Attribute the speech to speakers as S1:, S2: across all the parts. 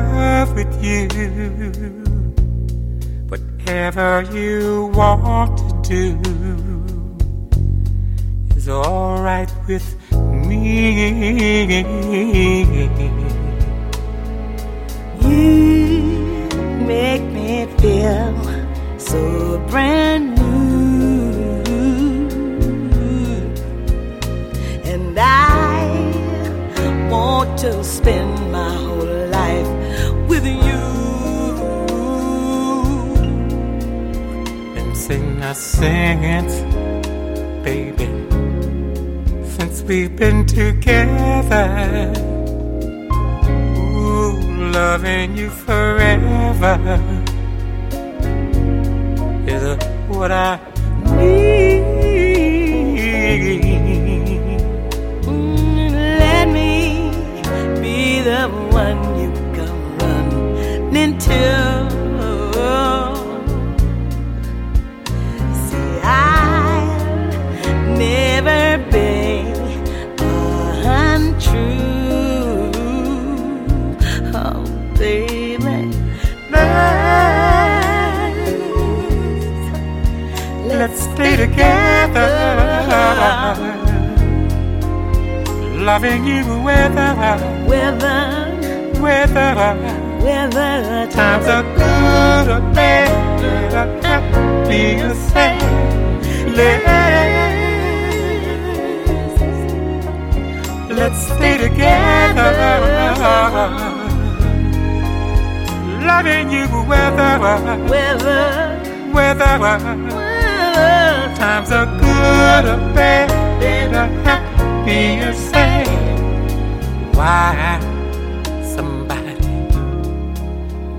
S1: love with you. Whatever you want to do is alright with me.
S2: You make me feel so brand new, and I want to spend
S1: Sing a singing, baby, since we've been together. Ooh, loving you forever is what I Loving you weather,
S2: Whether,
S1: weather.
S2: whether
S1: Times are good or bad, or happy or sad. Let's, let's stay together. Loving you
S2: whether,
S1: weather.
S2: whether.
S1: Times are good or bad, or happy or sad. Why somebody,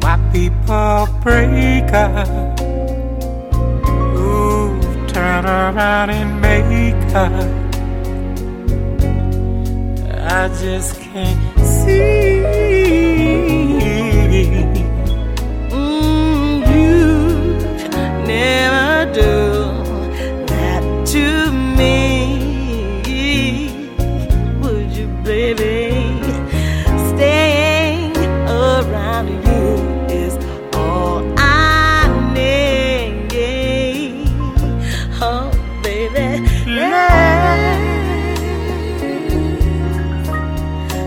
S1: why people break up? Ooh, turn around and make up. I just can't see.
S2: Mm, you never do that to me. Would you, baby? Around you is all I need. Oh, baby,
S1: Let's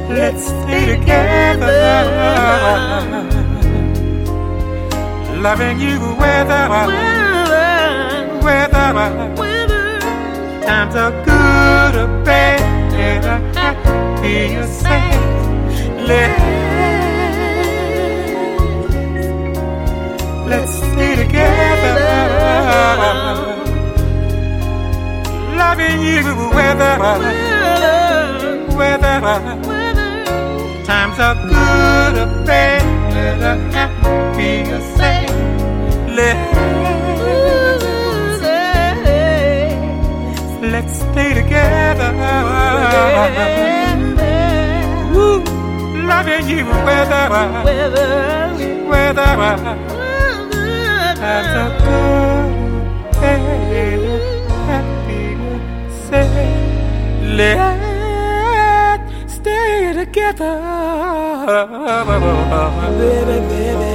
S1: let's stay together. Loving you whether, whether. Times are good or bad, or happy or sad. Let's, let's stay together. Loving you whether, whether. Times are good or bad, or happy or sad. Let's, let's stay together. Woo, loving you whether, whether. Times are good, or happy sad. Let's stay together.
S2: Baby, baby,